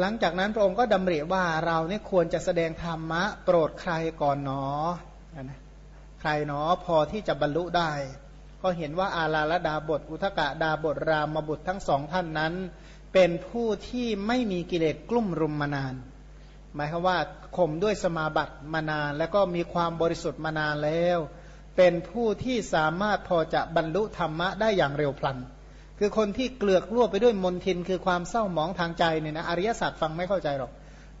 หลังจากนั้นพระองค์ก็ดำริว่าเราเนี่ยควรจะแสดงธรรมะ โปรดใครก่อนหนอนะใครหนอพอที่จะบรรลุได้ ก็เห็นว่าอาลาลดาบท อุทกะดาบทรามบุตรทั้งสองท่านนั้น เป็นผู้ที่ไม่มีกิเลสกลุ่มรุมมานาน หมายความว่าข่มด้วยสมาบัติมานาน แล้วก็มีความบริสุทธิ์มานานแล้ว เป็นผู้ที่สามารถพอจะบรรลุธรรมะได้อย่างเร็วพลัน คือคนที่เกลือกล่วไปด้วยมนทินคือความเศร้าหมองทางใจเนี่ยนะอริยศาสตร์ฟังไม่เข้าใจหรอก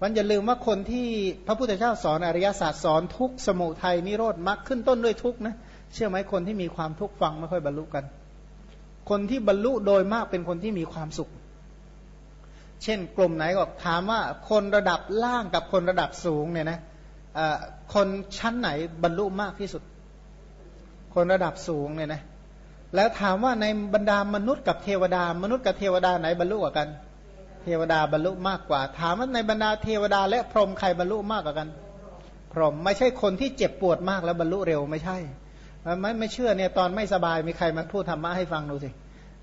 มันอย่าลืมว่าคนที่พระพุทธเจ้าสอนอริยศาสตร์สอนทุกสมุทัยนิโรธมรรคขึ้นต้นด้วยทุกนะเชื่อไหมคนที่มีความทุกข์ฟังไม่ค่อยบรรลุกัน คนที่บรรลุโดยมากเป็นคนที่มีความสุข เช่นกลุ่มไหนก็ถามว่าคนระดับล่างกับคนระดับสูงเนี่ยนะคนชั้นไหนบรรลุมากที่สุด คนระดับสูงเนี่ยนะ แล้วถามว่าในบรรดามนุษย์กับเทวดามนุษย์กับเทวดาไหนบรรลุกว่ากัน เทวดาบรรลุมากกว่า ถามว่าในบรรดาเทวดาและพรหมใครบรรลุมากกว่ากัน พรหมไม่ใช่คนที่เจ็บปวดมากแล้วบรรลุเร็วไม่ใช่ไม่ไม่เชื่อเนี่ยตอนไม่สบายมีใครมาพูดธรรมะให้ฟังดูสิ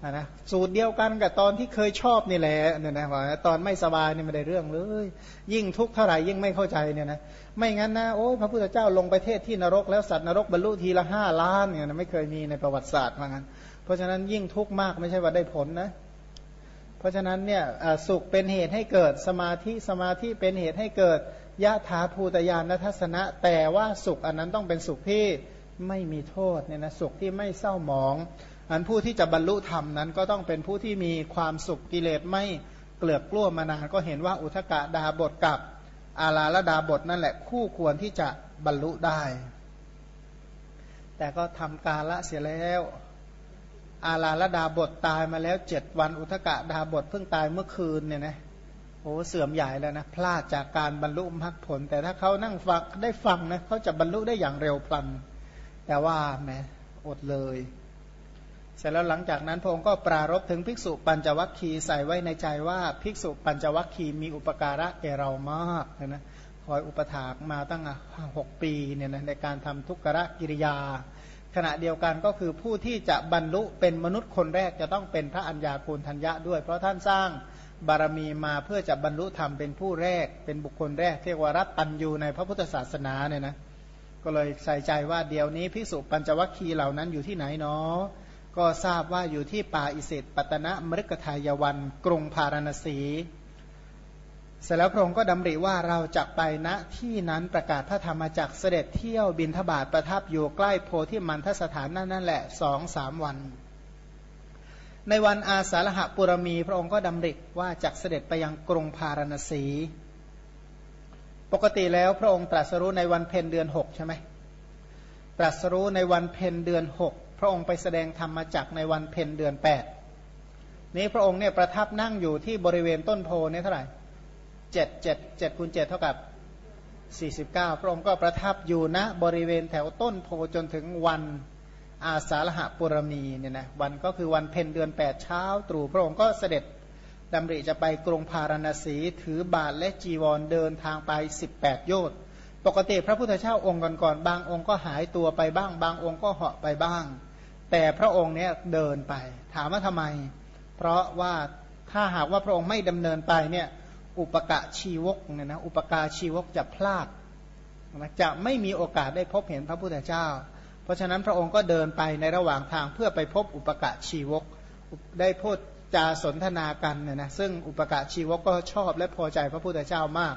นะสูตรเดียวกันกับตอนที่เคยชอบนี่แหละเนี่ยนะว่าตอนไม่สบายนี่ไม่ได้เรื่องเลย ยิ่งทุกข์เท่าไหร่ยิ่งไม่เข้าใจเนี่ยนะไม่งั้นนะโอ้ยพระพุทธเจ้าลงไปเทศที่นรกแล้วสัตว์นรกบรรลุทีละห้าล้านเนี่ยนะไม่เคยมีในประวัติศาสตร์ว่างั้น เพราะฉะนั้นยิ่งทุกข์มากไม่ใช่ว่าได้ผลนะ เพราะฉะนั้นเนี่ยสุขเป็นเหตุให้เกิดสมาธิสมาธิเป็นเหตุให้เกิดยะถาภูตยานทัศนะ แต่ว่าสุขอันนั้นต้องเป็นสุขที่ไม่มีโทษเนี่ยนะสุขที่ไม่เศร้าหมอง อันผู้ที่จะบรรลุธรรมนั้นก็ต้องเป็นผู้ที่มีความสุขกิเลสไม่เกลือกกล้วมานานก็เห็นว่าอุทกะดาบทกับอาลาละดาบทนั่นแหละคู่ควรที่จะบรรลุได้ แต่ก็ทำกาละเสียแล้ว อาลาละดาบทตายมาแล้วเจ็ดวันอุทกะดาบทเพิ่งตายเมื่อคืนเนี่ยนะโอ้เสื่อมใหญ่แล้วนะพลาดจากการบรรลุมรรคผล แต่ถ้าเขานั่งฟังได้ฟังนะเขาจะบรรลุได้อย่างเร็วพลัน แต่ว่าแหมอดเลย เสร็จแล้วหลังจากนั้นพระองค์ก็ปรารบถึงภิกษุปัญจวัคคีย์ใส่ไว้ในใจว่าภิกษุปัญจวัคคีย์มีอุปการะแก่เรามากนะคอยอุปถากมาตั้งหกปีเนี่ยนะในการทำทุกขะกิริยา ขณะเดียวกันก็คือผู้ที่จะบรรลุเป็นมนุษย์คนแรกจะต้องเป็นพระัญญาคูณทัญญะด้วย เพราะท่านสร้างบารมีมาเพื่อจะบรรลุธรรมเป็นผู้แรกเป็นบุคคลแรกเรียกว่ารัตตัญยูในพระพุทธศาสนาเนี่ยนะก็เลยใส่ใจว่าเดี๋ยวนี้ภิกษุปัญจวัคคีย์เหล่านั้นอยู่ที่ไหนเนาะ ก็ทราบว่าอยู่ที่ป่าอิสิตปัตนะมฤกทายวัน กรุงพาราณสี เสร็จแล้วพระองค์ก็ดำริว่าเราจะไปณที่นั้นประกาศพระธรรมจักเสด็จเที่ยวบินทบาทประทับอยู่ใกล้โพธิมันทสถานนั่นนั่นแหละสองสามวัน ในวันอาสาฬหะปุรมี พระองค์ก็ดำริว่าจะเสด็จไปยังกรุงพาราณสี ปกติแล้วพระองค์ตรัสรู้ในวันเพ็ญเดือนหกใช่ไหมตรัสรู้ในวันเพ็ญเดือนหก ระองค์ไปแสดงธรรมจักในวันเพ็ญเดือนแปดนี้พระองค์เนี่ยประทับนั่งอยู่ที่บริเวณต้นโพนี่เท่าไหร่เจ็ดเจ็ดเจ็ดคูณเจ็ดเท่ากับสี่สิบเก้าพระองค์ก็ประทับอยู่ณบริเวณแถวต้นโพจนถึงวันอาสาฬหะปุรมีเนี่ยนะวันก็คือวันเพ็ญเดือนแปดเช้าตรู่พระองค์ก็เสด็จดำริจะไปกรุงพาราณสีถือบาทและจีวรเดินทางไปสิบแปดโยชน์ปกติพระพุทธเจ้าองค์ก่อนๆบางองค์ก็หายตัวไปบ้าง บางองค์ก็เหาะไปบ้าง แต่พระองค์เนี่ยเดินไป ถามว่าทำไม เพราะว่าถ้าหากว่าพระองค์ไม่ดำเนินไปเนี่ยอุปกะชีวกเนี่ยนะอุปกาชีวกจะพลาดจะไม่มีโอกาสได้พบเห็นพระพุทธเจ้า เพราะฉะนั้นพระองค์ก็เดินไปในระหว่างทางเพื่อไปพบอุปกะชีวกได้พูดจาสนทนากันเนี่ยนะซึ่งอุปกะชีวกก็ชอบและพอใจพระพุทธเจ้ามาก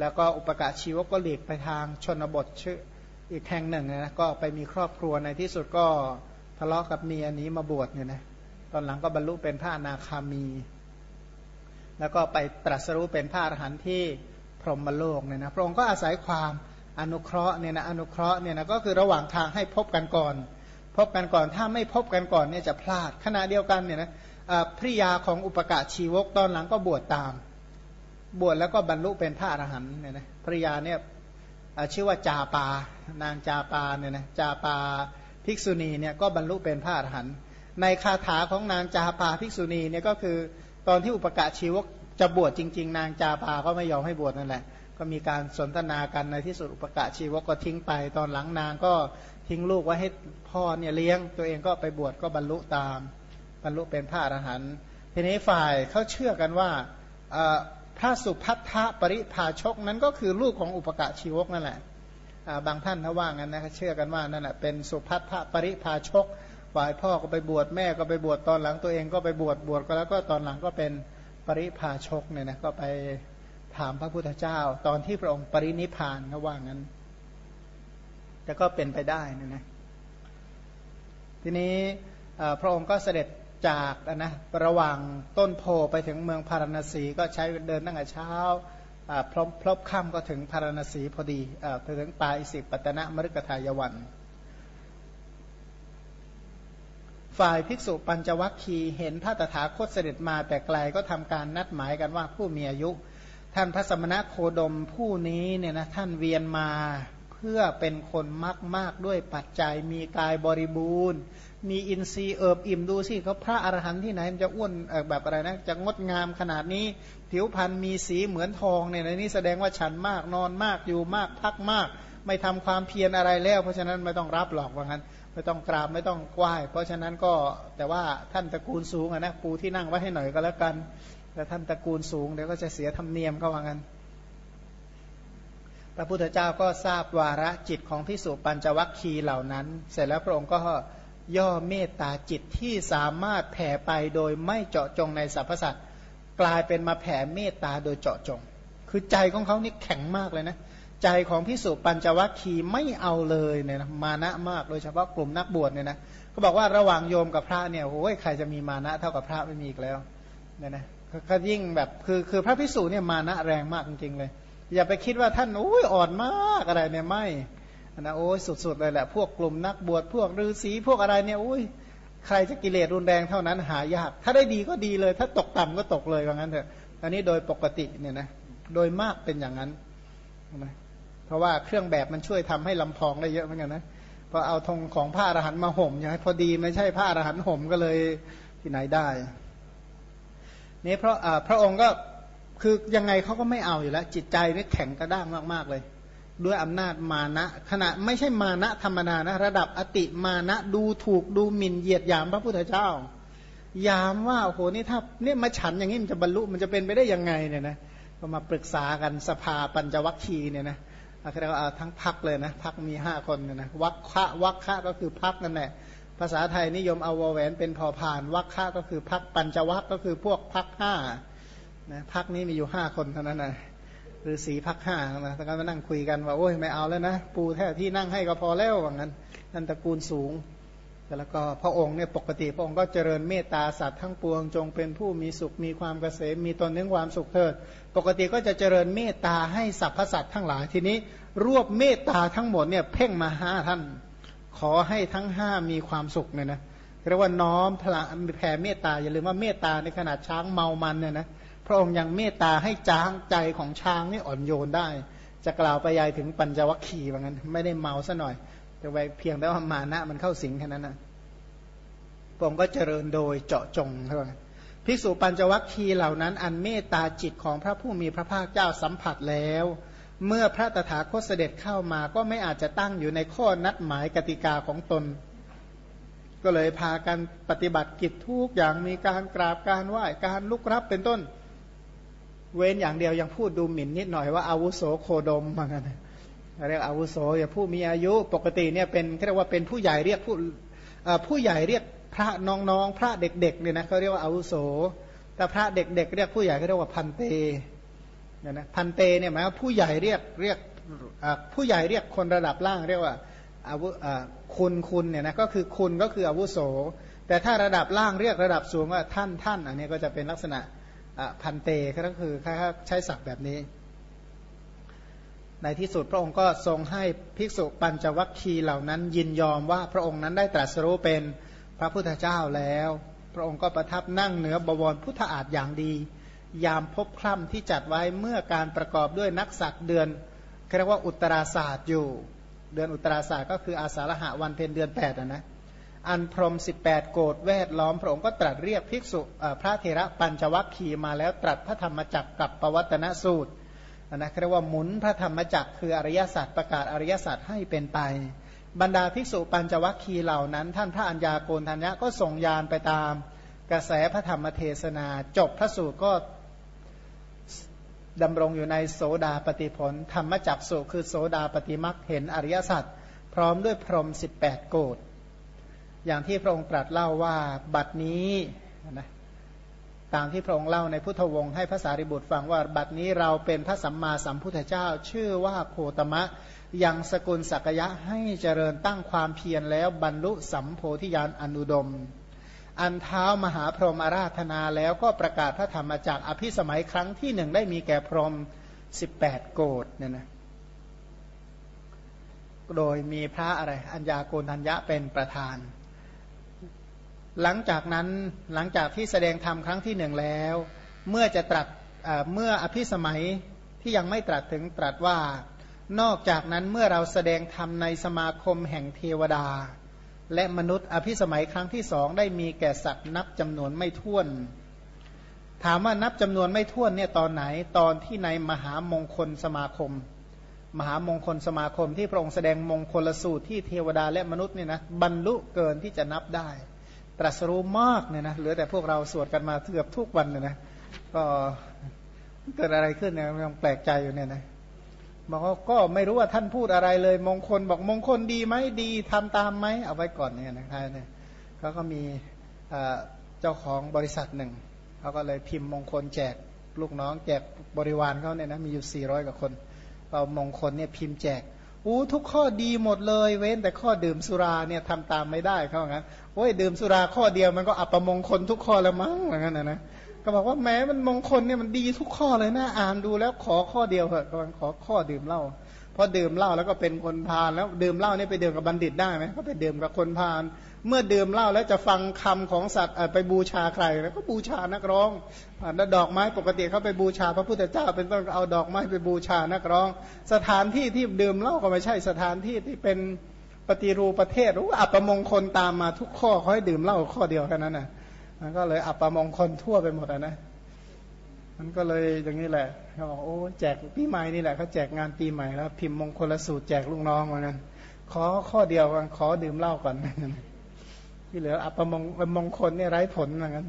แล้วก็อุปกะชีวกก็หลีกไปทางชนบทชื่ออีกแห่งหนึ่งนะก็ไปมีครอบครัวในที่สุดก็ ทะเลาะกับเมียนี้มาบวชเนี่ยนะตอนหลังก็บรรลุเป็นพระอนาคามี แล้วก็ไปตรัสรู้เป็นพระอรหันต์ที่พรหมโลกเนี่ยนะพระองค์ก็อาศัยความอนุเคราะห์เนี่ยนะอนุเคราะห์เนี่ยนะก็คือระหว่างทางให้พบกันก่อน พบกันก่อนถ้าไม่พบกันก่อนเนี่ยจะพลาดขณะเดียวกันเนี่ยนะภริยาของอุปกะชีวกตอนหลังก็บวชตาม บวชแล้วก็บรรลุเป็นพระอรหันต์เนี่ยนะภริยาเนี่ยชื่อว่าจาปานางจาปาเนี่ยนะจาปา ภิกษุณีเนี่ยก็บรรลุเป็นพระอรหันต์ในคาถาของนางจาปาภิกษุณีเนี่ยก็คือตอนที่อุปกะชีวกจะบวชจริง ๆ นางจาปาก็ไม่ยอมให้บวชนั่นแหละ ก็มีการสนทนากันในที่สุดอุปกะชีวกก็ทิ้งไป ตอนหลังนางก็ทิ้งลูกไว้ให้พ่อเนี่ยเลี้ยง ตัวเองก็ไปบวชก็บรรลุตาม บรรลุเป็นพระอรหันต์ทีนี้ฝ่ายเขาเชื่อกันว่าพระสุพัทธปริภาชกนั้นก็คือลูกของอุปกะชีวกนั่นแหละ บางท่านถ้าว่างั้นนะเชื่อกันว่านั่นแหละเป็นสุพัทธปริภาชกฝ่ายพ่อก็ไปบวชแม่ก็ไปบวชตอนหลังตัวเองก็ไปบวชบวชก็แล้วก็ตอนหลังก็เป็นปริภาชกเนี่ยนะก็ไปถามพระพุทธเจ้า ตอนที่พระองค์ปรินิพานเขาว่างั้นแต่ก็เป็นไปได้นะนะทีนี้พระองค์ก็เสด็จจากนะระหว่างต้นโพไปถึงเมืองพาราณสีก็ใช้เดินตั้งแต่เช้า พลบพลบค่ำก็ถึงพาราณสีพอดีถึงปลายสิปตนะมฤกทายวัน ฝ่ายภิกษุปัญจวัคคีเห็นพระตถาคตเสด็จมาแต่ไกลก็ทำการนัดหมายกันว่าผู้มีอายุ ท่านพระสมณะโคดมผู้นี้เนี่ยนะท่านเวียนมา พื่อเป็นคนมากมากด้วยปัจจัยมีกายบริบูรณ์ มีอินทรีย์เอิบอิ่มดูสิเขาพระอรหันต์ที่ไหนมันจะอ้วนแบบอะไรนะจะงดงามขนาดนี้ ผิวพรรณมีสีเหมือนทองเนี่ยในนี้แสดงว่าฉันมากนอนมากอยู่มากพักมาก ไม่ทำความเพียรอะไรแล้ว เพราะฉะนั้นไม่ต้องรับหรอกว่างั้นไม่ต้องกราบไม่ต้องไหว้เพราะฉะนั้นก็แต่ว่าท่านตระกูลสูงนะปูที่นั่งไว้ให้หน่อยก็แล้วกันแต่ท่านตระกูลสูงเดี๋ยวก็จะเสียธรรมเนียมเขาว่างั้น พระพุทธเจ้าก็ทราบวาระจิตของพิสุปัญจวัคคีเหล่านั้น เสร็จแล้วพระองค์ก็ย่อเมตตาจิตที่สามารถแผ่ไปโดยไม่เจาะจงในสรรพสัตว์กลายเป็นมาแผ่เมตตาโดยเจาะจง คือใจของเขานี่แข็งมากเลยนะ ใจของพิสุปัญจวัคคีไม่เอาเลยเนี่ยนะมานะมากโดยเฉพาะกลุ่มนักบวชเนี่ยนะเขาบอกว่าระหว่างโยมกับพระเนี่ยโอ้ยใครจะมีมานะเท่ากับพระไม่มีอีกแล้วเนี่ยนะก็ยิ่งแบบคือคือพระพิสุเนี่ยมานะแรงมากจริงๆเลย อย่าไปคิดว่าท่านโอ้ยอ่อนมากอะไรเนี่ยไม่นะโอ้ยสุดๆเลยแหละพวกกลุ่มนักบวชพวกฤาษีพวกอะไรเนี่ยโอ้ยใครจะกิเลสรุนแรงเท่านั้นหายาก ถ้าได้ดีก็ดีเลย ถ้าตกต่ำก็ตกเลยว่างั้นเถอะอันนี้โดยปกติเนี่ยนะโดยมากเป็นอย่างนั้นนะเพราะว่าเครื่องแบบมันช่วยทำให้ลำพองได้เยอะเหมือนกันนะพอเอาธงของผ้าอรหันมาห่มอย่างพอดีไม่ใช่ผ้าอรหันห่มก็เลยที่ไหนได้นี่เพราะพระองค์ก็ คือยังไงเขาก็ไม่เอาอยู่แล้ว จิตใจนี่แข็งกระด้างมากๆเลย ด้วยอำนาจมานะขณะไม่ใช่มานะธรรมดานะ ระดับอติมานะดูถูกดูหมิ่นเหยียดหยามพระพุทธเจ้ายามว่าโอ้โหนี่ถ้าเนี่ยมาฉันอย่างนี้มันจะบรรลุมันจะเป็นไปได้ยังไงเนี่ยนะก็มาปรึกษากันสภาปัญจวัคคีเนี่ยนะอาเรียกว่าทั้งพักเลยนะพักมีห้าคนเนี่ยนะวัคคะวัคคะก็คือพักนั่นแหละภาษาไทยนิยมเอาวแหวนเป็นพอผ่านวัคคะก็คือพักปัญจวัคก็คือพวกพักห้า นะพักนี้มีอยู่ห้าคนเท่านั้นนะหรือสีพักห้านะแล้วก็มานั่งคุยกันว่าโอ้ยไม่เอาแล้วนะ ปูแท้ที่นั่งให้ก็พอแล้วว่างั้น นั่นตระกูลสูง แล้วก็พระองค์เนี่ยปกติพระองค์ก็เจริญเมตตาสัตว์ทั้งปวงจงเป็นผู้มีสุขมีความเกษมมีตนเนื่องความสุขเถิด ปกติก็จะเจริญเมตตาให้สรรพสัตว์ทั้งหลายทีนี้ รวบเมตตาทั้งหมดเนี่ยเพ่งมาห้าท่าน ขอให้ทั้งห้ามีความสุขเนี่ยนะเรียกว่าน้อมพละแผ่เมตตาอย่าลืมว่าเมตตาในขนาดช้างเมามันเนี่ยนะ พระองค์ยังเมตตาให้จ้างใจของช้างนี่อ่อนโยนได้ จะกล่าวไปยายถึงปัญจวัคคีย์ว่างั้น ไม่ได้เมาซะหน่อย แต่ไว้เพียงแต่ว่ามานะมันเข้าสิงแค่นั้นนะพระองค์ก็เจริญโดยเจาะจงเท่านั้นภิกษุปัญจวัคคีย์เหล่านั้น อันเมตตาจิตของพระผู้มีพระภาคเจ้าสัมผัสแล้ว เมื่อพระตถาคตเสด็จเข้ามาก็ไม่อาจจะตั้งอยู่ในข้อนัดหมายกติกาของตนก็เลยพากันปฏิบัติกิจทุกอย่างมีการกราบการไหว้การลุกรับเป็นต้น เว้นอย่างเดียวยังพูดดูหมิ่นนิดหน่อยว่าอาวุโสโคดมเหมือนกันเรียกอาวุโสอย่าผู้มีอายุปกติเนี่ยเป็นเรียกว่าเป็นผู้ใหญ่เรียกผู้ผู้ใหญ่เรียกพระน้องๆ พระเด็กๆเนี่ยนะเขาเรียกว่าอาวุโส แต่พระเด็กๆเรียกผู้ใหญ่เขาเรียกว่าพันเตเนี่ยนะพันเตเนี่ยหมายว่าผู้ใหญ่เรียกเรียกผู้ใหญ่เรียกคนระดับล่างเรียกว่าอาวุคุณคุณเนี่ยนะก็คือคุณก็คืออาวุโส แต่ถ้าระดับล่างเรียกระดับสูงว่าท่านท่านอันนี้ก็จะเป็นลักษณะ พันเตก็คือใช้ศัพท์แบบนี้ ในที่สุดพระองค์ก็ทรงให้ภิกษุปัญจวัคคีเหล่านั้นยินยอมว่าพระองค์นั้นได้ตรัสรู้เป็นพระพุทธเจ้าแล้ว พระองค์ก็ประทับนั่งเหนือบวรพุทธอาฏอย่างดี ยามพบคล่ำที่จัดไว้เมื่อการประกอบด้วยนักษักเดือนเรียกว่าอุตราศาสตร์อยู่ เดือนอุตราศาสตร์ก็คืออาสาฬหะวันเพ็ญเดือนแปดนะ อันพรมสิบแปดโกดแวดล้อมพระองค์ก็ตรัสเรียกภิกษุพระเทระปัญจวัคคีมาแล้วตรัสพระธรรมจักกับปวัตนสูตรนะเรียกว่าหมุนพระธรรมจักคืออริยสัจประกาศอริยสัจให้เป็นไป บรรดาภิกษุปัญจวัคคีเหล่านั้น ท่านพระัญญาโกณทัญญะก็ส่งยานไปตาม กระแสพระธรรมเทศนา จบพระสูตรก็ดำรงอยู่ในโสดาปฏิผล ธรรมจักสุคือโสดาปฏิมักเห็นอริยสัจพร้อมด้วยพรมสิบแปดโกด อย่างที่พระองค์ตรัสเล่าว่าบัดนี้นะตามที่พระองค์เล่าในพุทธวงศ์ให้พระสารีบุตรฟังว่าบัดนี้เราเป็นพระสัมมาสัมพุทธเจ้า ชื่อว่าโคตมะยังสกุลสักยะให้เจริญตั้งความเพียรแล้วบรรลุสัมโพธิญาณอนุดม อันเท้ามหาพรหมอาราธนาแล้วก็ประกาศพระธรรมจากอภิสมัยครั้งที่หนึ่งได้มีแก่พรหมสิบแปดโกดเนี่ยนะโดยมีพระอะไร อัญญาโกณทัญญะเป็นประธาน หลังจากนั้นหลังจากที่แสดงธรรมครั้งที่หนึ่งแล้ว เมื่อจะตรัสเมื่ออภิสมัยที่ยังไม่ตรัสถึงตรัสว่า นอกจากนั้นเมื่อเราแสดงธรรมในสมาคมแห่งเทวดา และมนุษย์อภิสมัยครั้งที่สองได้มีแก่สัตว์นับจำนวนไม่ถ้วน ถามว่านับจำนวนไม่ถ้วนเนี่ยตอนไหนตอนที่ในมหามงคลสมาคม มหามงคลสมาคมที่พระองค์แสดงมงคลสูตรที่เทวดาและมนุษย์เนี่ยนะบรรลุเกินที่จะนับได้ ตรัสรู้มากเนี่ยนะเหลือแต่พวกเราสวดกันมาเกือบทุกวันเลยนะก็เกิดอะไรขึ้นเนี่ยยังแปลกใจอยู่เนี่ยนะบอกว่าก็ไม่รู้ว่าท่านพูดอะไรเลย มงคลบอกมงคลดีไหมดีทำตามไหมเอาไว้ก่อนเนี่ยนะครับเนี่ยเขาก็มีเจ้าของบริษัทหนึ่งเขาก็เลยพิมพ์มงคลแจกลูกน้องแจกบริวารเขาเนี่ยนะมีอยู่ 400 กว่าคนเอามงคลเนี่ยพิมพ์แจก อู้ทุกข้อดีหมดเลย เว้นแต่ข้อดื่มสุราเนี่ยทำตามไม่ได้เขาบอกงั้นโอ้ยดื่มสุราข้อเดียวมันก็อัปมงคลทุกข้อแล้วมั้งอย่างนกันนะนะก็บอกว่าแม้มันมงคลเนี่ยมันดีทุกข้อเลยนะอ่านดูแล้วขอข้อเดียวเถอะกำลังขอข้อดื่มเหล้าพอดื่มเหล้าแล้วก็เป็นคนพาลแล้วดื่มเหล้านี่ไปดื่มกับบัณฑิตได้ไหมก็ไปดื่มกับคนพาล เมื่อดื่มเหล้าแล้วจะฟังคำของสัตว์ไปบูชาใคร แล้วก็บูชานักร้องแล้วดอกไม้ปกติเขาไปบูชา พระพุทธเจ้าเป็นต้นเอาดอกไม้ไปบูชานักร้อง สถานที่ที่ดื่มเหล้าก็ไม่ใช่สถานที่ที่เป็นปฏิรูปประเทศรู้อัปมงคลตามมาทุกข้อเขาให้ดื่มเหล้าข้อเดียวแค่นั้นนะมันก็เลยอัปมงคลทั่วไปหมดนะมันก็เลยอย่างนี้แหละเขาบอกโอ้แจกปีใหม่นี่แหละเขาแจกงานปีใหม่แล้ว พิมพ์มงคลสูตรแจกลูกน้องเหมือนกันขอข้อเดียวกันขอดื่มเหล้าก่อน ที่เหลืออัปมงมงคลเนี่ยไร้ผลเหมือนกัน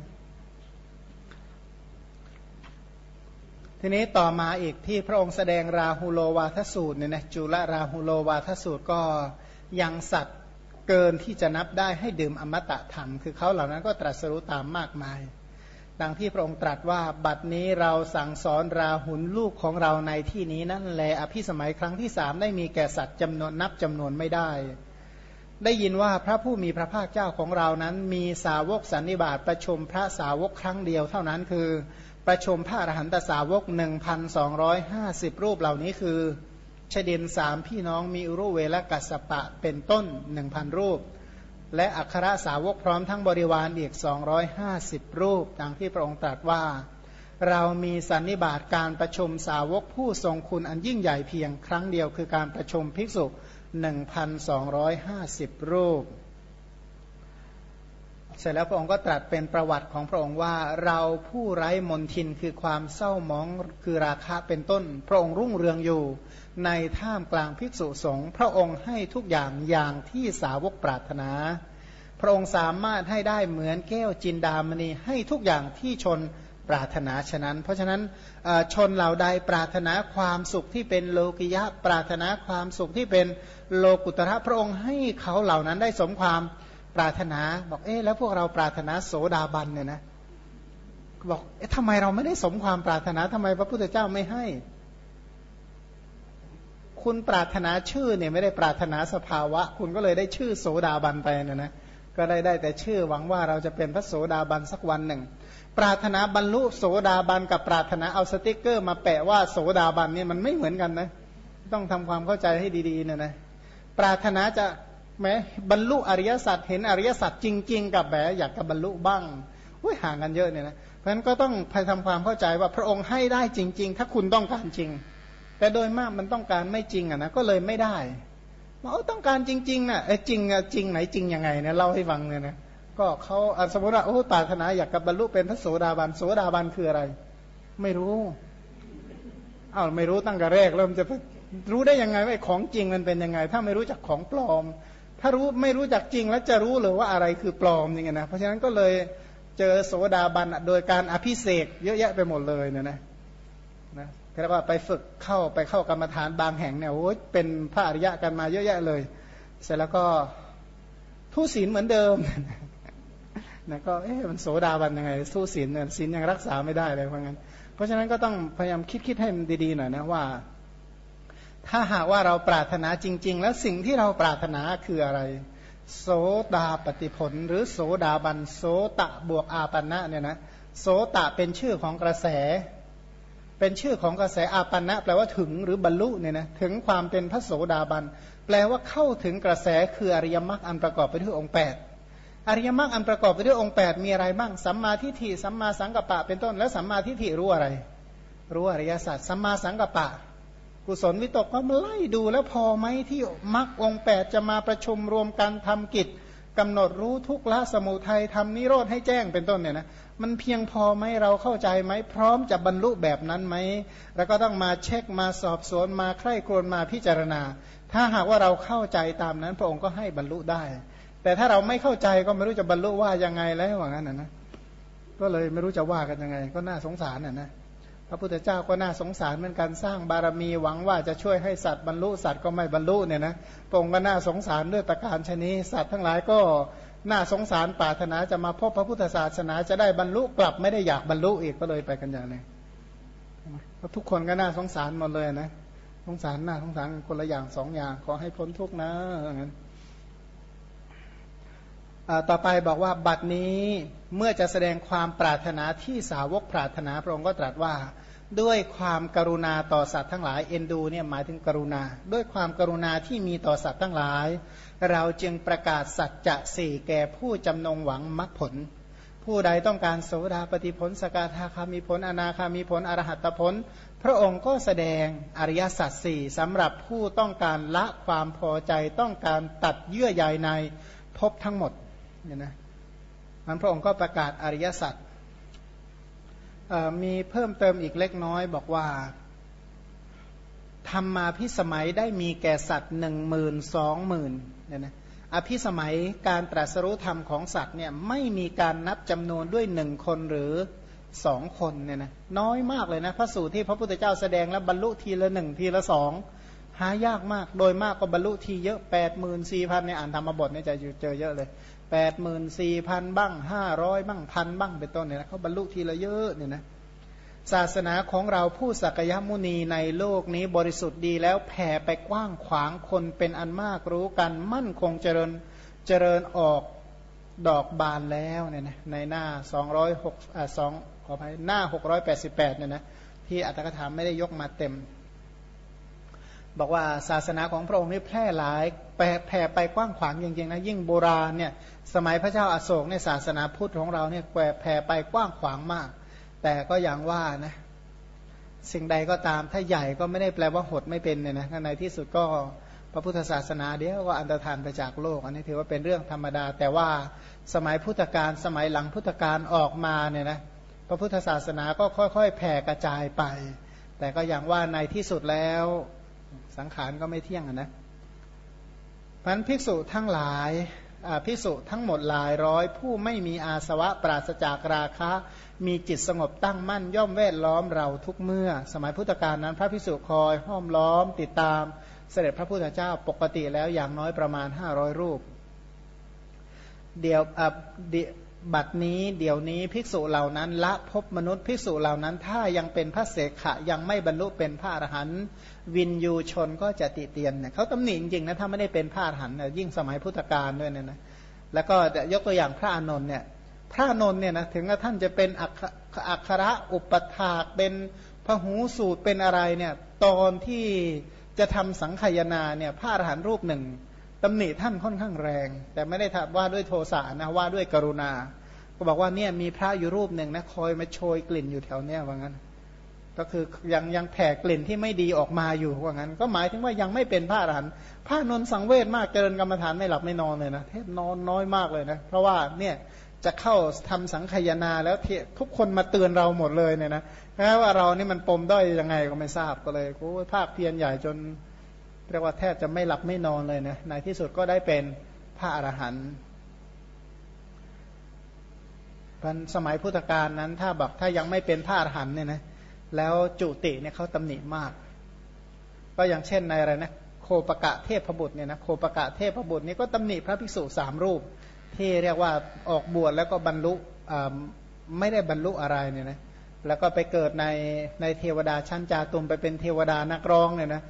ทีนี้ต่อมาอีกที่พระองค์แสดงราหูโลวาทสูตรเนี่ยนะจุลราหูโลวาทสูตรก็ยังสัตว์เกินที่จะนับได้ให้ดื่มอมตะธรรม คือเขาเหล่านั้นก็ตรัสรู้ตามมากมาย ดังที่พระองค์ตรัสว่าบัดนี้เราสั่งสอนราหุลลูกของเราในที่นี้นั่นแหละอภิสมัยครั้งที่สามได้มีแก่สัตว์จำนวนนับจำนวนไม่ได้ ได้ยินว่าพระผู้มีพระภาคเจ้าของเรานั้น มีสาวกสันนิบาตประชุมพระสาวกครั้งเดียวเท่านั้นคือ ประชุมพระอรหันตสาวก 1,250 รูปเหล่านี้คือชเดนสามพี่น้องมีอุรุเวลกัสปะเป็นต้น 1,000 รูป และอัครสาวกพร้อมทั้งบริวารอีก 250 รูปดังที่พระองค์ตรัสว่า เรามีสันนิบาตการประชุมสาวกผู้ทรงคุณอันยิ่งใหญ่เพียงครั้งเดียวคือการประชุมภิกษุ 1,250 รูป เสร็จแล้วพระองค์ก็ตรัสเป็นประวัติของพระองค์ว่า เราผู้ไร้มนทินคือความเศร้ามองคือราคะเป็นต้น พระองค์รุ่งเรืองอยู่ ในท่ามกลางภิกษุสงฆ์พระองค์ให้ทุกอย่างอย่างที่สาวกปรารถนา พระองค์สามารถให้ได้เหมือนแก้วจินดามณีให้ทุกอย่างที่ชนปรารถนาฉะนั้น เพราะฉะนั้นชนเหล่าใดปรารถนาความสุขที่เป็นโลกิยะ ปรารถนาความสุขที่เป็น โลกุตระพระองค์ให้เขาเหล่านั้นได้สมความปรารถนา บอกเอ๊ะแล้วพวกเราปรารถนาโสดาบันเนี่ยนะบอกเอ๊ะทำไมเราไม่ได้สมความปรารถนาทำไมพระพุทธเจ้าไม่ให้ คุณปรารถนาชื่อเนี่ยไม่ได้ปรารถนาสภาวะ คุณก็เลยได้ชื่อโสดาบันไปนะนะก็ได้ได้แต่ชื่อหวังว่าเราจะเป็นพระโสดาบันสักวันหนึ่ง ปรารถนาบรรลุโสดาบันกับปรารถนาเอาสติกเกอร์ มาแปะว่าโสดาบันเนี่ยมันไม่เหมือนกันนะ ต้องทำความเข้าใจให้ดีๆนะนะ ปรารถนาจะแม้บรรลุอริยสัจเห็นอริยสัจจริง ๆ กับแบบอยากจะบรรลุบ้างอุ้ยห่างกันเยอะเนี่ยนะเพราะฉะนั้นก็ต้องพยทำความเข้าใจว่าพระองค์ให้ได้จริง ๆ ถ้าคุณต้องการจริง แต่โดยมากมันต้องการไม่จริงอะนะก็เลยไม่ได้เอาต้องการจริงๆนะ่ะจริงอะจริงไหนจริงยังไงเนี่ยเล่าให้ฟังเนี่ยนะก็เขาสมมติว่าโอ้ปรารถนาอยากกับบรรลุเป็นพระโสดาบันโสดาบันคืออะไร ไม่รู้อ้าวไม่รู้ตั้งแต่แรกแล้วมันจะ รู้ได้ยังไงว่าของจริงมันเป็นยังไง ถ้าไม่รู้จักของปลอม ถ้ารู้ไม่รู้จักจริงแล้วจะรู้เลยว่าอะไรคือปลอมยังไงนะเพราะฉะนั้นก็เลยเจอโสดาบันโดยการอภิเสกเยอะแยะไปหมดเลยเนี่ยนะนะเรียกว่าไปฝึกเข้าไปเข้ากรรมฐานบางแห่งเนี่ยโอ้ยเป็นพระอริยะกันมาเยอะแยะเลย เสร็จแล้วก็ทุศีลเหมือนเดิมนะก็เอ๊ะมันโสดาบันยังไงสู้ศีลเนี่ยศีลยังรักษาไม่ได้เลยเพราะงั้น เพราะฉะนั้นก็ต้องพยายามคิดคิดให้มันดีๆหน่อยนะว่า ถ้าหากว่าเราปรารถนาจริง ๆ แล้วสิ่งที่เราปรารถนาคืออะไร โสดาปฏิผล หรือโสดาบันโสตะบวกอาปันะเนี่ยนะโสตะเป็นชื่อของกระแส เป็นชื่อของกระแสอาปันะแปลว่าถึงหรือบรรลุเนี่ยนะถึงความเป็นพระโสดาบัน แปลว่าเข้าถึงกระแสคืออริยมรรคอันประกอบไปด้วยองค์แปดอริยมรรคอันประกอบไปด้วยองค์ 8 มีอะไรบ้าง สัมมาทิฏฐิ สัมมาสังกัปปะ เป็นต้น แล้วสัมมาทิฏฐิรู้อะไร รู้อริยสัจ สัมมาสังกัปปะ กุศลวิตกก็มาไล่ดูแล้วพอไหมที่มรรคองแปดจะมาประชุมรวมกันทำกิจกำหนดรู้ทุกละสมุทัยทำนิโรธให้แจ้งเป็นต้นเนี่ยนะมันเพียงพอไหมเราเข้าใจไหมพร้อมจะบรรลุแบบนั้นไหมแล้วก็ต้องมาเช็คมาสอบสวนมาใคร่ครวญมาพิจารณา ถ้าหากว่าเราเข้าใจตามนั้น พระองค์ก็ให้บรรลุได้ แต่ถ้าเราไม่เข้าใจก็ไม่รู้จะบรรลุว่ายังไงแล้วว่างั้นนะนะก็เลยไม่รู้จะว่ากันยังไง ก็น่าสงสารน่ะนะ พระพุทธเจ้าก็น่าสงสารเหมือนกันสร้างบารมีหวังว่าจะช่วยให้สัตว์บรรลุสัตว์ก็ไม่บรรลุเนี่ยนะพระองค์ก็น่าสงสารด้วยประการชนีสัตว์ทั้งหลายก็น่าสงสารปรารถนาจะมาพบพระพุทธศาสนาจะได้บรรลุกลับไม่ได้อยากบรรลุอีกก็เลยไปกันอย่างนี้ทุกคนก็น่าสงสารหมดเลยนะสงสารน่าสงสารคนละอย่างสองอย่างขอให้พ้นทุกข์นะอย่างนั้น ต่อไปบอกว่าบัดนี้เมื่อจะแสดงความปรารถนาที่สาวกปรารถนาพระองค์ก็ตรัสว่า ด้วยความกรุณาต่อสัตว์ทั้งหลายเอ็นดูเนี่ยหมายถึงกรุณา ด้วยความกรุณาที่มีต่อสัตว์ทั้งหลาย เราจึงประกาศสัจจะสี่แก่ผู้จำนงหวังมรรคผล ผู้ใดต้องการโสดาปฏิผลสกาธาคามีผลอนาคามีผลอรหัตผล พระองค์ก็แสดงอริยสัจสี่สำหรับผู้ต้องการละความพอใจต้องการตัดเยื่อใยในพบทั้งหมด เนี่ยนะมันพระองค์ก็ประกาศอริยสัจมีเพิ่มเติมอีกเล็กน้อยบอกว่าธรรมาพิสมัยได้มีแก่สัตว์หนึ่งหมื่นสองหมื่นเนี่ยนะอภิสมัยการตรัสรู้ธรรมของสัตว์เนี่ยไม่มีการนับจำนวนด้วยหนึ่งคนหรือสองคนเนี่ยนะน้อยมากเลยนะพระสูตรที่พระพุทธเจ้าแสดงแล้วบรรลุทีละหนึ่งทีละสองหายากมาก โดยมากก็บรรลุทีเยอะแปดหมื่นสี่พันในอ่านธรรมบทเนี่ยจะเจอเยอะเลย แปดหมื่นสี่พันบ้างห้าร้อยบ้างพันบ้างเป็นต้นเนี่ยนะเขาบรรลุทีละเยอะเนี่ยนะศาสนาของเราผู้สักยมุนีในโลกนี้บริสุทธิ์ดีแล้วแผ่ไปกว้างขวางคนเป็นอันมากรู้กัน มั่นคงเจริญเจริญออกดอกบานแล้วเนี่ยนะในหน้าสองร้อยหกอ่าสองขออภัยหน้าหกร้อยแปดสิบแปดเนี่ยนะที่อัตถกถาไม่ได้ยกมาเต็ม บอกว่าศาสนาของพระองค์นี่แพร่หลายแผ่ไปกว้างขวางจริงๆนะยิ่งโบราณเนี่ยสมัยพระเจ้าอาโศกในศาสนาพุทธของเราเนี่ยแผ่ไปกว้างขวางมาก แต่ก็อย่างว่านะสิ่งใดก็ตามถ้าใหญ่ก็ไม่ได้แปลว่าหดไม่เป็นเนี่ยนะในที่สุดก็พระพุทธศาสนาเดียวก็อันตรธานไปจากโลก อันนี้ถือว่าเป็นเรื่องธรรมดา แต่ว่าสมัยพุทธกาลสมัยหลังพุทธกาลออกมาเนี่ยนะพระพุทธศาสนาก็ค่อยๆ แผ่กระจายไป แต่ก็อย่างว่าในที่สุดแล้ว สังขารก็ไม่เที่ยงนะพันภิกษุทั้งหลายภิกษุทั้งหมดหลายร้อย ผู้ไม่มีอาสวะปราศจากราคะ มีจิตสงบตั้งมั่นย่อมแวดล้อมเราทุกเมื่อ สมัยพุทธกาลนั้น พระภิกษุคอยห้อมล้อมติดตามเสด็จพระพุทธเจ้าปกติแล้วอย่างน้อยประมาณ 500 รูป เดี๋ยว บัดนี้เดี๋ยวนี้ภิกษุเหล่านั้น ละพบมนุษย์ภิกษุเหล่านั้น ถ้ายังเป็นพระเสขะยังไม่บรรลุเป็นพระอรหันต์วินยูชนก็จะติเตียนเนี่ยเขาตำหนิจริงๆนะถ้าไม่ได้เป็นพระอรหันต์ยิ่งสมัยพุทธกาลด้วยเนี่ยนะแล้วก็ยกตัวอย่างพระอานนท์เนี่ยพระอานนท์เนี่ยนะถึงท่านจะเป็นอักขระอุปถากเป็นพระหูสูตรเป็นอะไรเนี่ยตอนที่จะทำสังขยนาเนี่ยพระอรหันต์รูปหนึ่ง ตำหนิท่านค่อนข้างแรง แต่ไม่ได้ว่าด้วยโทสะนะว่าด้วยกรุณา ก็บอกว่าเนี่ยมีพระอยู่รูปหนึ่งนะคอยมาโชยกลิ่นอยู่แถวเนี้ยว่างั้น ก็คือยังยังแผ่กลิ่นที่ไม่ดีออกมาอยู่ว่างั้น ก็หมายถึงว่ายังไม่เป็นพระอรหันต์พระนนสังเวชมากเจริญกรรมฐานไม่หลับไม่นอนเลยนะเทพนอนน้อยมากเลยนะเพราะว่าเนี่ยจะเข้าทำสังขยาแล้วทุกคนมาเตือนเราหมดเลยเนี่ยนะว่าเรานี่มันปมด้อยยังไงก็ไม่ทราบก็เลยโอ้ภาคเพียรใหญ่จน เรียกว่าแทบจะไม่หลับไม่นอนเลยนะในที่สุดก็ได้เป็นพระอรหันต์พันสมัยพุทธกาลนั้น ถ้าบอกถ้ายังไม่เป็นพระอรหันต์เนี่ยนะแล้วจุติเนี่ยเขาตำหนิมาก ก็อย่างเช่นในอะไรนะโคปกะเทพบุตรเนี่ยนะโคปกะเทพบุตรนี่ก็ตำหนิพระภิกษุสามรูป ที่เรียกว่าออกบวชแล้วก็บรรลุไม่ได้บรรลุอะไรเนี่ยนะแล้วก็ไปเกิดในในเทวดาชั้นจาตุมไปเป็นเทวดานักร้องเนี่ยนะ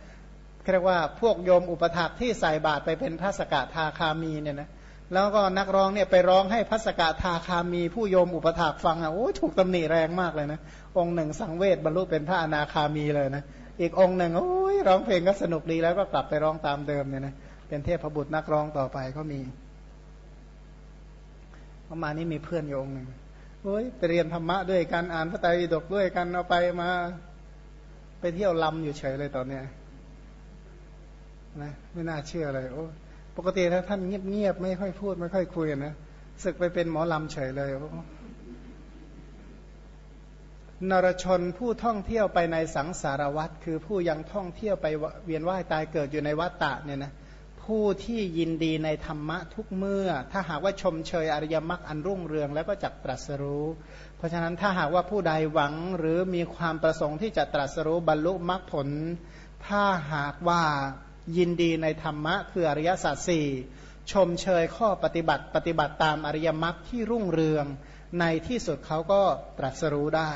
เรียกว่าพวกโยมอุปถักที่ใส่บาตรไปเป็นพระสกทาคามีเนี่ยนะแล้วก็นักร้องเนี่ยไปร้องให้พระสกทาคามี ผู้โยมอุปถากฟังอะโอ้ถูกตำหนิแรงมากเลยนะองค์หนึ่งสังเวชบรรลุเป็นพระอนาคามีเลยนะอีกองค์หนึ่งโอ้ยร้องเพลงก็สนุกดีแล้วก็กลับไปร้องตามเดิมเนี่ยนะเป็นเทพบุตรนักร้องต่อไปก็มีประมาณนี้มีเพื่อนโยงหนึ่งเฮ้ยไปเรียนธรรมะด้วยกันอ่านพระไตรปิฎกด้วยกันเอาไปมา ไปเที่ยวลำอยู่เฉยเลยตอนเนี้ย นะไม่น่าเชื่อเลยโอ้ปกติถ้าท่านเงียบๆไม่ค่อยพูดไม่ค่อยคุยนะศึกไปเป็นหมอลำเฉยเลยโอ้นรชนผู้ท่องเที่ยวไปในสังสารวัตรคือผู้ยังท่องเที่ยวไปเวียนว่ายตายเกิดอยู่ในวัฏฏะเนี่ยนะผู้ที่ยินดีในธรรมะทุกเมื่อ ถ้าหากว่าชมเชยอริยมรรคอันรุ่งเรืองแล้วก็จักตรัสรู้ เพราะฉะนั้นถ้าหากว่าผู้ใดหวังหรือมีความประสงค์ที่จะตรัสรู้บรรลุมรรคผล ถ้าหากว่า ยินดีในธรรมะคืออริยสัจสี่ชมเชยข้อปฏิบัติปฏิบัติตามอริยมรรคที่รุ่งเรือง ในที่สุดเขาก็ตรัสรู้ได้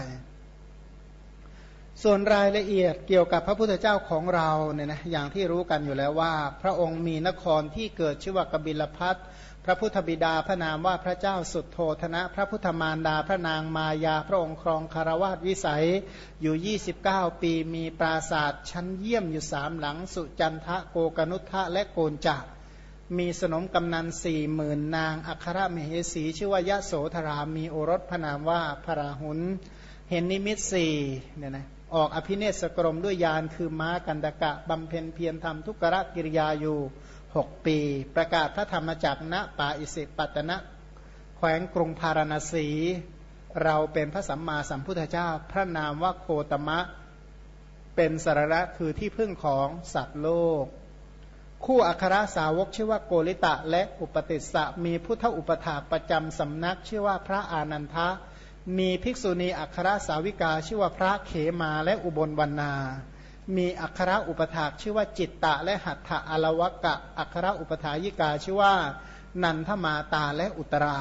ส่วนรายละเอียดเกี่ยวกับพระพุทธเจ้าของเราเนี่ยนะอย่างที่รู้กันอยู่แล้วว่า พระองค์มีนครที่เกิดชื่อว่ากบิลพัทพระพุทธบิดาพระนามว่าพระเจ้าสุดโทธนะ พระพุทธมารดาพระนางมายา พระองค์ครองคารวาสวิสัยอยู่ 29 ปีมีปราศาสตร์ชั้นเยี่ยมอยู่สามหลัง สุจันทะโกกนุทะและโกนจักมีสนมกำนันสี่หมื่นนาง อัครมเหสี ชื่อว่ายะโสธรามีโอรสพระนามว่าพระราหุลเห็นนิมิตสี่เนี่ยนะ ออกอภิเนศกรมด้วยยานคือม้ากันดกะบำเพ็ญเพียรทำทุกขกิริยาอยู่หกปี ประกาศพระธรรมจักรณป่าอิสิปตนะแขวงกรุงพาราณสี เราเป็นพระสัมมาสัมพุทธเจ้า พระนามว่าโคตมะ เป็นสารระคือที่พึ่งของสัตว์โลก คู่อัครสาวกชื่อว่าโกริตะและอุปติสสะมีพุทธอุปถาประจำสำนักชื่อว่าพระอานันทะ มีภิกษุณีอัครสาวิกา ชื่อว่าพระเขมาและอุบลวรรณา มีอัครอุปถากชื่อว่าจิตตะและหัตถะอลวกะ อัครอุปถายิกาชื่อว่า นันทมาตาและอุตรา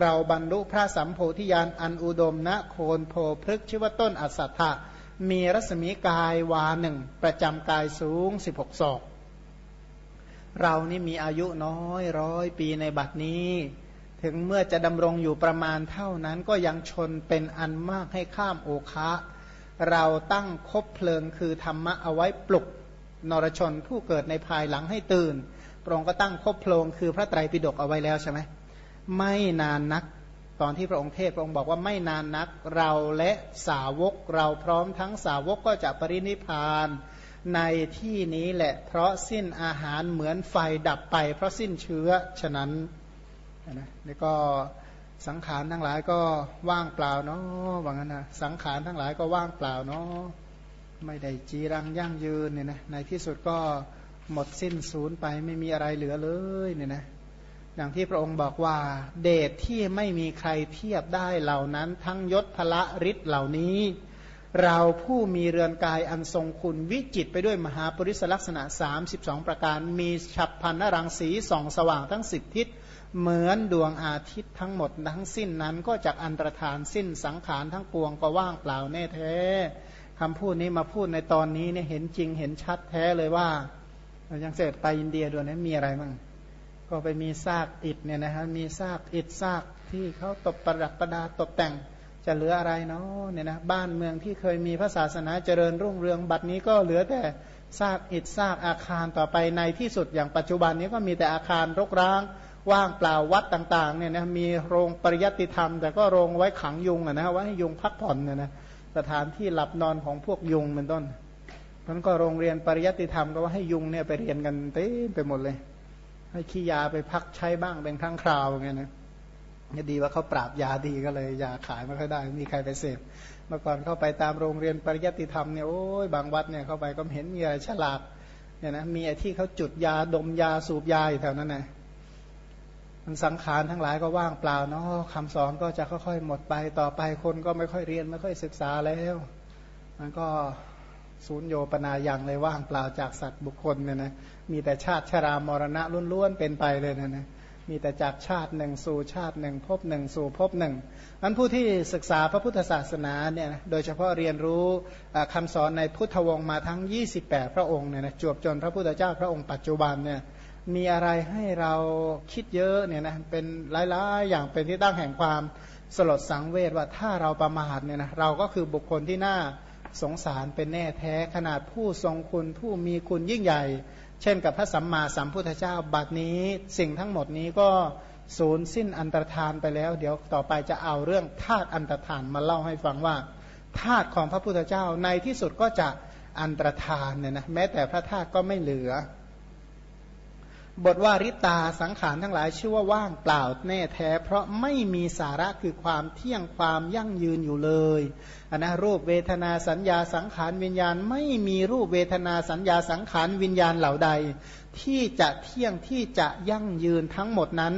เราบรรลุพระสัมโพธิญาณอันอุดมณโคนโพพฤกชื่อว่าต้นอัสสัทธะมีรัศมีกายวาหนึ่งประจำกายสูง 16ศอกเรานี่มีอายุน้อยร้อยปีในบัดนี้ ถึงเมื่อจะดำรงอยู่ประมาณเท่านั้นก็ยังชนเป็นอันมากให้ข้ามโอคะ เราตั้งคบเพลิงคือธรรมะเอาไว้ปลุกนรชนผู้เกิดในภายหลังให้ตื่นพระองค์ก็ตั้งคบเพลิงคือพระไตรปิฎกเอาไว้แล้วใช่ไหมไม่นานนัก ตอนที่พระองค์เทศพระองค์บอกว่าไม่นานนัก เราและสาวกเราพร้อมทั้งสาวกก็จะปรินิพานในที่นี้แหละเพราะสิ้นอาหารเหมือนไฟดับไป เพราะสิ้นเชื้อฉะนั้น นะนี่ก็สังขารทั้งหลายก็ว่างเปล่าเนาะว่างั้นนะสังขารทั้งหลายก็ว่างเปล่าเนาะไม่ได้จีรังยั่งยืนเนี่ยนะในที่สุดก็หมดสิ้นศูนย์ไปไม่มีอะไรเหลือเลยเนี่ยนะอย่างที่พระองค์บอกว่า เดชที่ไม่มีใครเทียบได้เหล่านั้น ทั้งยศพละฤทธิ์เหล่านี้ เราผู้มีเรือนกายอันทรงคุณวิจิตไปด้วยมหาปริศลักษณะ 32 ประการ มีฉับพันนรังสีส่องสว่างทั้งสิบทิศ เหมือนดวงอาทิตย์ทั้งหมดทั้งสิ้นนั้นก็จากอันตรธานสิ้นสังขารทั้งปวงก็ว่างเปล่าแน่แท้คำพูดนี้มาพูดในตอนนี้เนี่ยเห็นจริงเห็นชัดแท้เลยว่าย่างเสร็จไปอินเดียด้วยนะมีอะไรบ้างก็ไปมีซากอิฐเนี่ยนะฮะมีซากอิฐซากที่เขาตกประดับประดาตกแต่งจะเหลืออะไรเนาะเนี่ยนะบ้านเมืองที่เคยมีพระศาสนาเจริญรุ่งเรืองบัดนี้ก็เหลือแต่ซากอิฐซากอาคารต่อไปในที่สุดอย่างปัจจุบันนี้ก็มีแต่อาคารรกร้าง ว่างเปล่าวัดต่างๆเนี่ยนะมีโรงปริยัติธรรม แต่ก็โรงไว้ขังยุงนะไว้ให้ยุงพักผ่อนเนี่ยนะสถานที่หลับนอนของพวกยุงเป็นต้นมันก็โรงเรียนปริยัติธรรมก็ว่าให้ยุงเนี่ยไปเรียนกันเต็มไปหมดเลย ให้ขี้ยาไปพักใช้บ้างเป็นครั้งคราวอย่างเงี้ยนะนี่ดีว่าเขาปราบยาดีก็เลยยาขายไม่ค่อยได้ มีใครไปเสพเมื่อก่อนเข้าไปตามโรงเรียนปริยัติธรรมเนี่ยโอ้ยบางวัดเนี่ยเข้าไปก็เห็นมีอะไรฉลาดเนี่ยนะมีไอ้ที่เขาจุดยาดมยาสูบยาอยู่แถวนั้นนะ มันสังขารทั้งหลายก็ว่างเปล่าเนาะคำสอนก็จะค่อยๆ หมดไปต่อไปคนก็ไม่ค่อยเรียนไม่ค่อยศึกษาแล้ว มันก็ศูนย์โยปนาอยังเลยว่างเปล่าจากสัตว์บุคคลเนี่ยนะมีแต่ชาติชรามรณะล้วนๆเป็นไปเลยนะนะมีแต่จากชาติหนึ่งสู่ชาติหนึ่งพบหนึ่งสู่พบหนึ่งนั้นผู้ที่ศึกษาพระพุทธศาสนาเนี่ยโดยเฉพาะเรียนรู้คำสอนในพุทธวงศ์มาทั้ง 28 พระองค์เนี่ยนะจวบจนพระพุทธเจ้าพระองค์ปัจจุบันเนี่ย มีอะไรให้เราคิดเยอะเนี่ยนะเป็นหลายๆอย่างเป็นที่ตั้งแห่งความสลดสังเวชว่าถ้าเราประมาทเนี่ยนะเราก็คือบุคคลที่น่าสงสารเป็นแน่แท้ขนาดผู้ทรงคุณผู้มีคุณยิ่งใหญ่ เช่นกับพระสัมมาสัมพุทธเจ้าบัดนี้สิ่งทั้งหมดนี้ก็สูญสิ้นอันตรธานไปแล้ว เดี๋ยวต่อไปจะเอาเรื่องธาตุอันตรธานมาเล่าให้ฟังว่าธาตุของพระพุทธเจ้าในที่สุดก็จะอันตรธานเนี่ยนะแม้แต่พระธาตุก็ไม่เหลือ บทว่าริตาสังขารทั้งหลายชื่อว่าว่างเปล่าแน่แท้ เพราะไม่มีสาระคือความเที่ยงความยั่งยืนอยู่เลยนนะรูปเวทนาสัญญาสังขารวิญญาณ ไม่มีรูปเวทนาสัญญาสังขารวิญญาณเหล่าใด ที่จะเที่ยงที่จะยั่งยืนทั้งหมดนั้น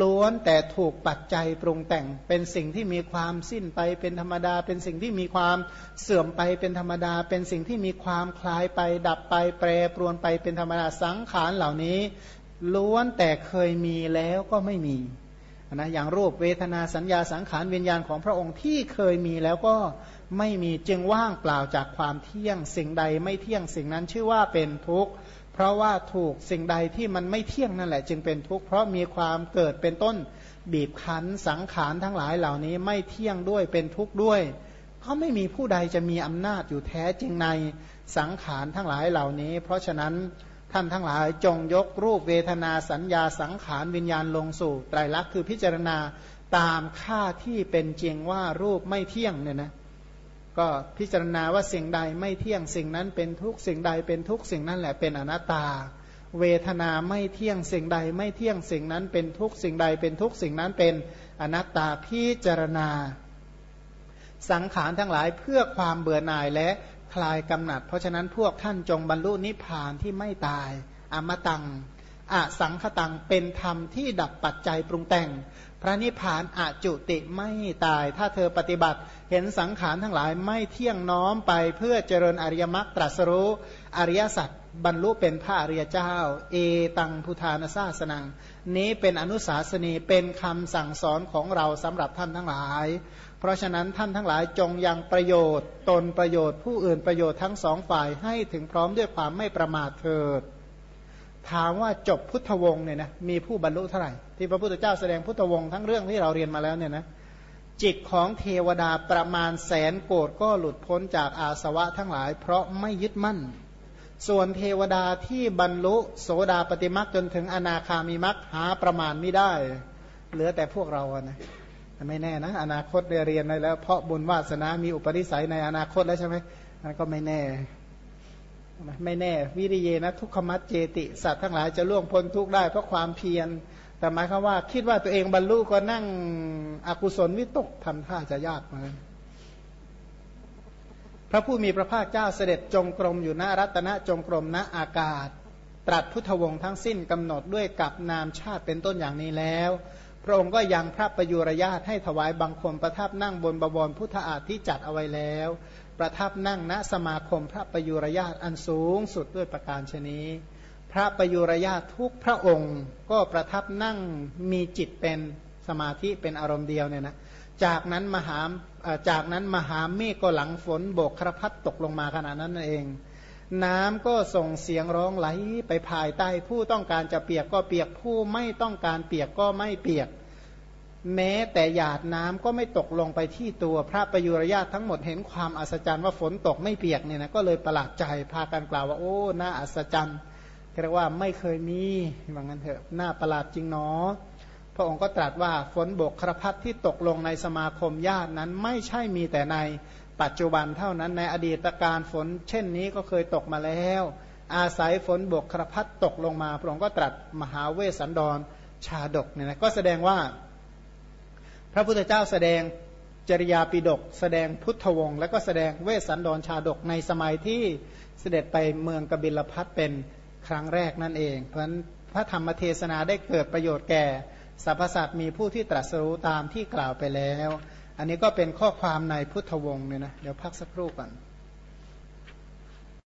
ล้วนแต่ถูกปัจจัยปรุงแต่งเป็นสิ่งที่มีความสิ้นไปเป็นธรรมดา เป็นสิ่งที่มีความเสื่อมไปเป็นธรรมดา เป็นสิ่งที่มีความคลายไป ดับไปแปรปรวนไปเป็นธรรมดาสังขารเหล่านี้ ล้วนแต่เคยมีแล้วก็ไม่มีนะอย่างรูปเวทนาสัญญาสังขารวิญญาณของพระองค์ที่เคยมีแล้วก็ไม่มีจึงว่างเปล่าจากความเที่ยงสิ่งใดไม่เที่ยงสิ่งนั้นชื่อว่าเป็นทุกข์ เพราะว่าถูกสิ่งใดที่มันไม่เที่ยงนั่นแหละ จึงเป็นทุกข์เพราะมีความเกิดเป็นต้นบีบคั้นสังขารทั้งหลายเหล่านี้ไม่เที่ยงด้วยเป็นทุกข์ด้วยเขาไม่มีผู้ใดจะมีอำนาจอยู่แท้จริงในสังขารทั้งหลายเหล่านี้ เพราะฉะนั้นท่านทั้งหลายจงยกรูปเวทนาสัญญาสังขารวิญญาณลงสู่ไตรลักษณ์คือพิจารณาตามค่าที่เป็นจริงว่ารูปไม่เที่ยงเนี่ยนะ ก็พิจารณาว่าสิ่งใดไม่เที่ยงสิ่งนั้นเป็นทุกสิ่งใดเป็นทุกสิ่งนั้นแหละเป็นอนัตตา เวทนาไม่เที่ยงสิ่งใดไม่เที่ยงสิ่งนั้นเป็นทุกสิ่งใดเป็นทุกสิ่งนั้นเป็นอนัตตาพิจารณา สังขารทั้งหลายเพื่อความเบื่อหน่ายและคลายกำหนัด เพราะฉะนั้นพวกท่านจงบรรลุนิพพานที่ไม่ตายอมตังอสังขตังเป็นธรรมที่ดับปัจจัยปรุงแต่ง พระนิพพานอาจุติไม่ตาย ถ้าเธอปฏิบัติเห็นสังขารทั้งหลายไม่เที่ยงน้อมไปเพื่อเจริญอริยมรรคตรัสรู้อริยสัจบรรลุเป็นพระอริยเจ้า เอตังพุทธานาซาสนัง นี้เป็นอนุสาสนีเป็นคำสั่งสอนของเราสำหรับท่านทั้งหลาย เพราะฉะนั้นท่านทั้งหลายจงยังประโยชน์ ตนประโยชน์ผู้อื่นประโยชน์ทั้งสองฝ่ายให้ถึงพร้อมด้วยความไม่ประมาทเถิด ถามว่าจบพุทธวงศ์เนี่ยนะมีผู้บรรลุเท่าไหร่ที่พระพุทธเจ้าแสดงพุทธวงศ์ทั้งเรื่องที่เราเรียนมาแล้วเนี่ยนะจิตของเทวดาประมาณแสนโกดก็หลุดพ้นจากอาสวะทั้งหลาย เพราะไม่ยึดมั่น ส่วนเทวดาที่บรรลุโสดาปฏิมักจนถึงอนาคามีมักหาประมาณไม่ได้ เหลือแต่พวกเรานะไม่แน่นะ อนาคตเรียนได้แล้ว เพราะบุญวาสนามีอุปนิสัยในอนาคตแล้วใช่ไหมนั่นก็ไม่แน่ ไม่แน่ วิริเยนะทุกขมัดเจติ สัตว์ทั้งหลายจะล่วงพ้นทุกข์ได้เพราะความเพียร แต่หมายความว่าคิดว่าตัวเองบรรลุก็นั่งอกุศลวิตกทำท่าจะยากมาพระผู้มีพระภาคเจ้าเสด็จจงกรมอยู่ณรัตนจงกรมณอากาศ ตรัสพุทธวงศ์ทั้งสิ้นกำหนดด้วยกับนามชาติเป็นต้นอย่างนี้แล้ว พระองค์ก็ยังพระประยุรญาตให้ถวายบังคมประทับนั่งบนบวรพุทธอาที่จัดเอาไว้แล้ว ประทับนั่งณสมาคมพระประยุรญาตอันสูงสุดด้วยประการชนีพระประยุรญาตทุกพระองค์ ก็ประทับนั่งมีจิตเป็นสมาธิเป็นอารมณ์เดียวเนี่ยนะจากนั้นมหาจากนั้นมหาเมฆก็หลังฝนโบกครพัดตกลงมาขนาดนั้นเอง น้ำก็ส่งเสียงร้องไหลไปภายใต้ผู้ต้องการจะเปียกก็เปียกผู้ไม่ต้องการเปียกก็ไม่เปียก แม้แต่หยาดน้ำก็ไม่ตกลงไปที่ตัวพระประยุรญาตทั้งหมดเห็นความอัศจรรย์ว่าฝนตกไม่เปียกเนี่ยนะก็เลยประหลาดใจพากันกล่าวว่าโอ้น่าอัศจรรย์เรียกว่าไม่เคยมีว่างั้นเถอะน่าประหลาดจริงเนาะพระองค์ก็ตรัสว่าฝนบกครพัดที่ตกลงในสมาคมญาตินั้นไม่ใช่มีแต่ในปัจจุบันเท่านั้นในอดีตการฝน เช่นนี้ก็เคยตกมาแล้ว อาศัยฝนบกครพัดตกลงมา พระองค์ก็ตรัสมหาเวสสันดรชาดกเนี่ยนะก็แสดงว่า พระพุทธเจ้าแสดงจริยาปิดก แสดงพุทธวงศ์และก็แสดงเวสสันดรชาดกในสมัยที่เสด็จไปเมืองกบิลพัทเป็นครั้งแรกนั่นเอง เพราะฉะนั้นพระธรรมเทศนาได้เกิดประโยชน์แก่สรรพสัตว์มีผู้ที่ตรัสรู้ตามที่กล่าวไปแล้ว อันนี้ก็เป็นข้อความในพุทธวงศ์เนี่ยนะเดี๋ยวพักสักครู่ก่อน